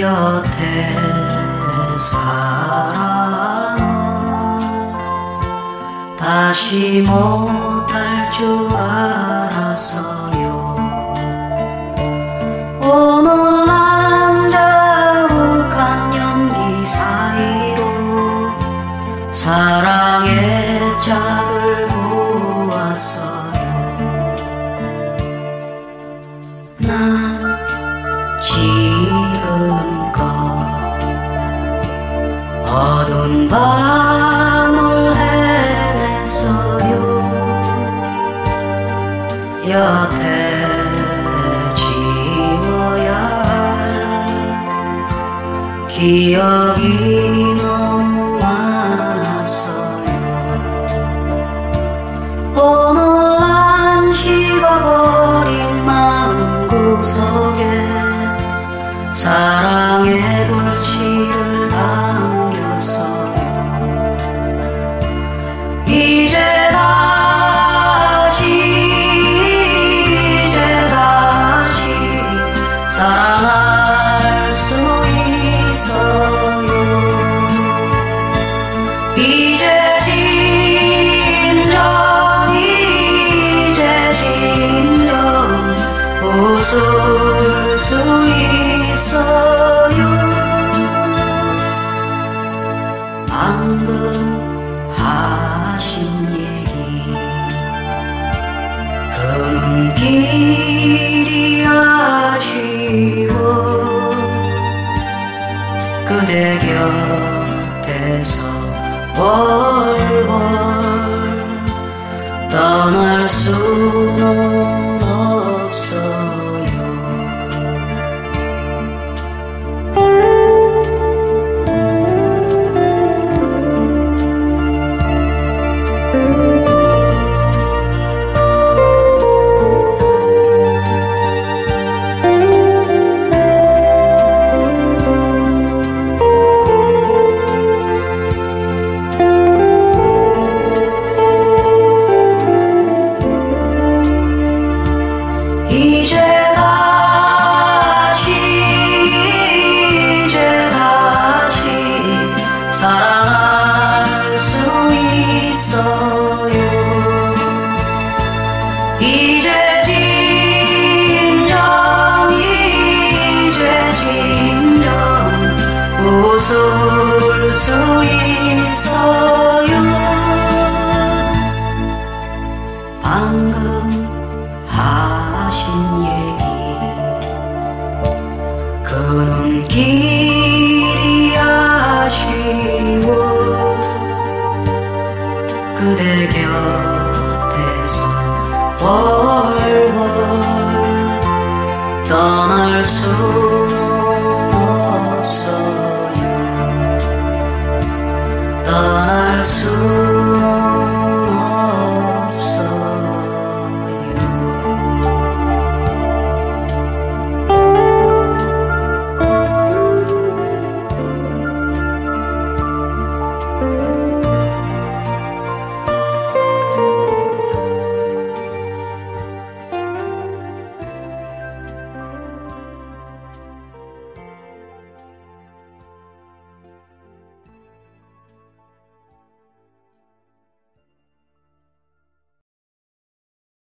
여태 살아 다시 못할 줄 알았어요 어두운 밤을 헤맸어요. 여태 지워야 할 기억이 너무 많았어요. 오늘 난 식어버린 마음구석에 사랑의 방금 하신 얘기. 그 눈길이 아쉬워 그대 곁에서 월월 떠날 수는 없어 방금 하신 얘기. 그런 길이 아쉬워 그대 곁에서 월월 떠날 수 떠날 수 없어요